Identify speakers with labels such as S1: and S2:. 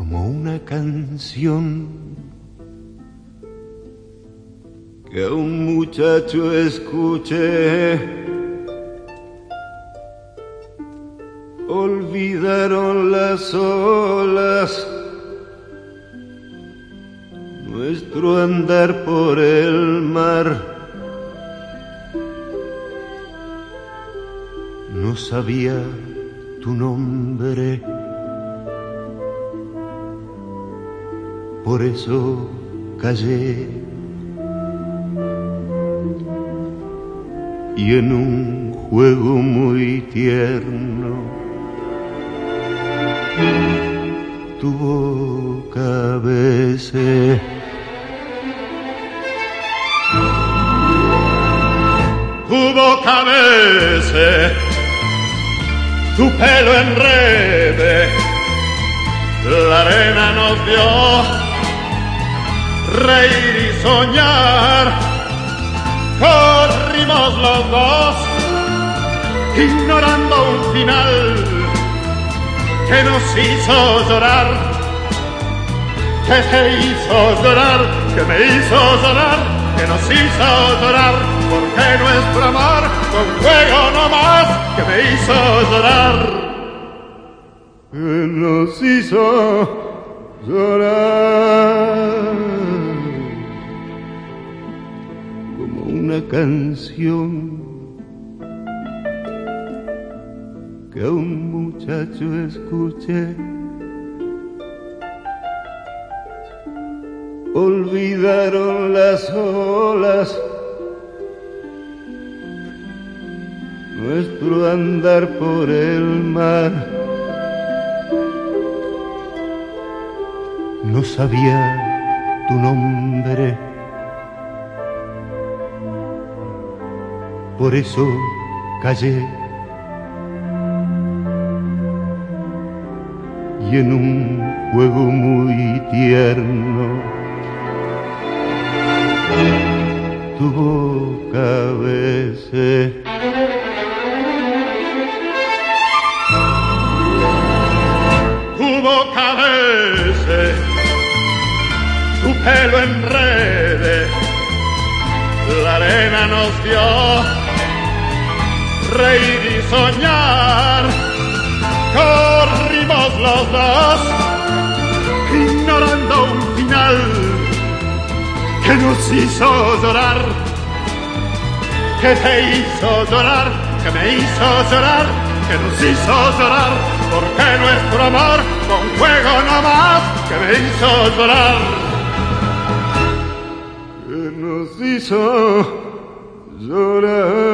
S1: una canción que un muchacho escuche. Olvidaron las olas nuestro andar por el mar. No sabía tu nombre. Por eso callé. Y en un juego muy tierno, tu boca besé.
S2: Tu tu pelo enrede, la arena nos dio reír y soñar, corrimos los dos, ignorando un final que nos hizo llorar, que te hizo llorar, que me hizo llorar, que nos hizo llorar, porque nuestro amor con fuego no más que me hizo llorar.
S1: Nos hizo. Como una canción que un muchacho escuche. Olvidaron las olas nuestro andar por el mar. No sabía tu nombre, por eso callé. Y en un juego muy tierno, tu boca.
S2: Tu pelo enrede, la arena nos dio reír y soñar, corrimos los dos, ignorando un final que nos hizo llorar, que te hizo llorar, que me hizo llorar, que nos hizo llorar, porque nuestro amor con fuego no más que me hizo llorar.
S1: Que nos hizo llorar.